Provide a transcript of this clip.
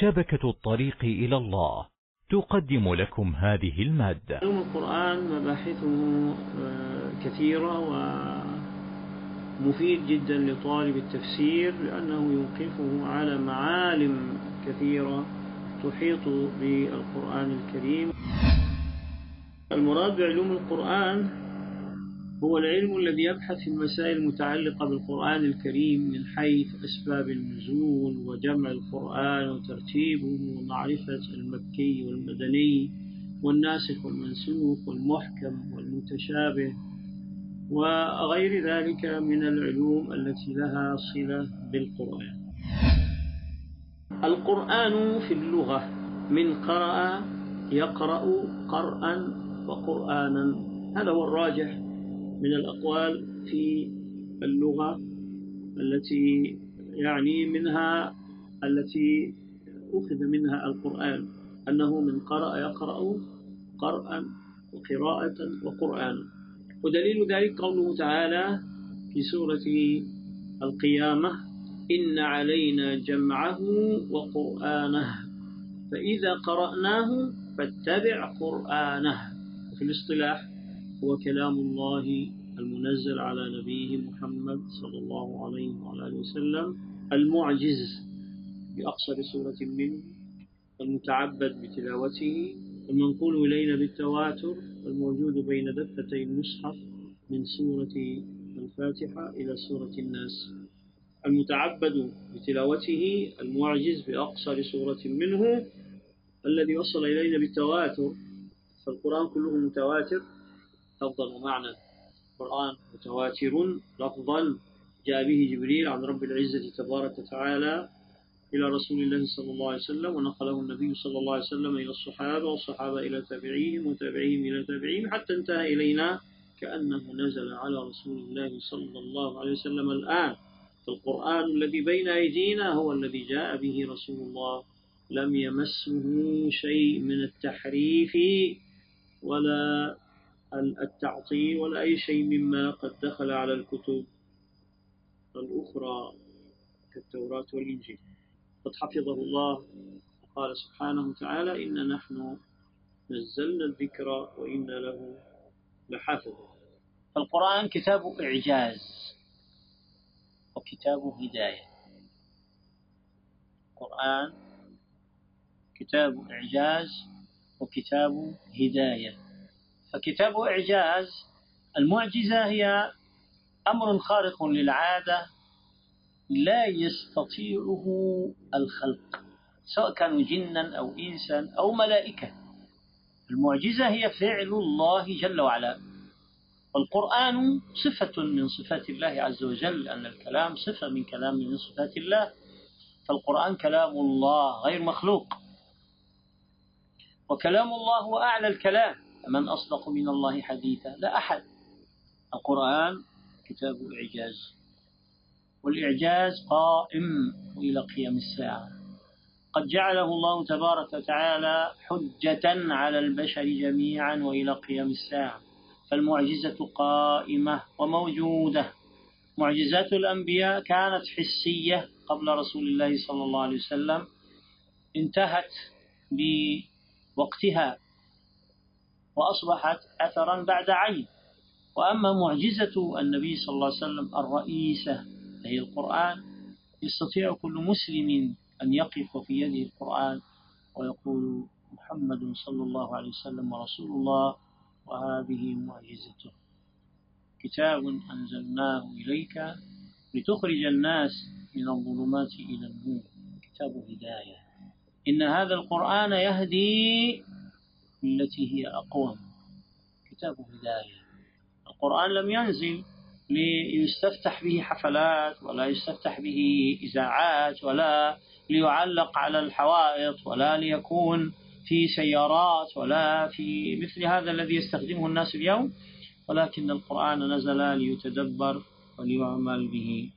شبكة الطريق إلى الله تقدم لكم هذه المادة. علوم القرآن مباحثه آه، كثيرة ومفيد جدا لطالب التفسير لأنه يوقفه على معالم كثيرة تحيط بالقرآن الكريم. المراد بعلوم القرآن هو العلم الذي يبحث في المسائل المتعلقة بالقرآن الكريم من حيث أسباب النزول وجمع القرآن وترتيبه ومعرفة المكي والمدني والناسخ والمنسوخ والمحكم والمتشابه وغير ذلك من العلوم التي لها صلة بالقرآن. القرآن في اللغة من قرأ يقرأ قرأ وقرآنا. هذا هو الراجح. من الأقوال في اللغة التي يعني منها التي أخذ منها القرآن. أنه من قرأ يقرأ قرأ وقراءة وقرآن. ودليل ذلك قوله تعالى في سورة القيامة إن علينا جمعه وقرآنه فإذا قرأناه فاتبع قرآنه. في الاصطلاح هو كلام الله المنزل على نبيه محمد صلى الله عليه وعلى آله وسلم المعجز بأقصر سورة منه المتعبد بتلاوته المنقول إلينا بالتواتر الموجود بين دفتي المصحف من سورة الفاتحة إلى سورة الناس. المتعبد بتلاوته المعجز بأقصر سورة منه الذي وصل إلينا بالتواتر فالقرآن كله متواتر. لفظا ومعنى القرآن متواتر لفظا جاء به جبريل عن رب العزة تبارك وتعالى إلى رسول الله صلى الله عليه وسلم ونقله النبي صلى الله عليه وسلم إلى الصحابة والصحابة إلى تابعيهم وتابعيهم إلى تابعيهم حتى انتهى إلينا كأنه نزل على رسول الله صلى الله عليه وسلم الآن. فالقرآن الذي بين أيدينا هو الذي جاء به رسول الله. لم يمسه شيء من التحريف ولا التعطيل ولا أي شيء مما قد دخل على الكتب الأخرى كالتوراة والإنجيل. قد حفظه الله وقال سبحانه وتعالى إن نحن نزلنا الذكر وإن له لحافظ. القرآن كتاب إعجاز وكتاب هداية. القرآن كتاب إعجاز وكتاب هداية. فكتاب إعجاز. المعجزة هي أمر خارق للعادة لا يستطيعه الخلق سواء كانوا جنا أو إنسا أو ملائكة. المعجزة هي فعل الله جل وعلا. والقرآن صفة من صفات الله عز وجل أن الكلام صفة من كلام من صفات الله. فالقرآن كلام الله غير مخلوق. وكلام الله هو أعلى الكلام. من أصدق من الله حديثا؟ لا أحد. القرآن كتاب إعجاز والإعجاز قائم إلى قيام الساعة. قد جعله الله تبارك وتعالى حجة على البشر جميعا وإلى قيام الساعة. فالمعجزة قائمة وموجودة. معجزات الأنبياء كانت حسية قبل رسول الله صلى الله عليه وسلم. انتهت بوقتها. وأصبحت أثرا بعد عين وأما معجزة النبي صلى الله عليه وسلم الرئيسة هي القرآن يستطيع كل مسلم أن يقف في يده القرآن ويقول محمد صلى الله عليه وسلم رسول الله وهذه معجزته. كتاب أنزلناه إليك لتخرج الناس من الظلمات إلى النور. كتاب هداية. إن هذا القرآن يهدي التي هي أقوم. كتاب هداية القرآن لم ينزل ليستفتح به حفلات ولا يستفتح به إذاعات ولا ليعلق على الحوائط ولا ليكون في سيارات ولا في مثل هذا الذي يستخدمه الناس اليوم. ولكن القرآن نزل ليتدبر وليعمل به.